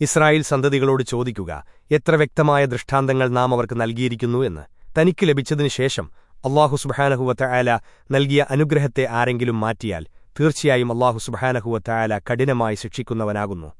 Israel സന്തതികളോട് ചോദിക്കുക എത്ര വ്യക്തമായ ദൃഷ്ടാന്തങ്ങൾ നാം അവർക്ക് നൽകിയിരിക്കുന്നു? എന്ന്. തനിക്ക് ലഭിച്ചതിനു ശേഷം അള്ളാഹു സുബഹാനഹുവത്ത ആല നൽകിയ അനുഗ്രഹത്തെ ആരെങ്കിലും മാറ്റിയാൽ തീർച്ചയായും അള്ളാഹു സുബഹാനഹുവത്ത ആല കഠിനമായി ശിക്ഷിക്കുന്നവനാകുന്നു.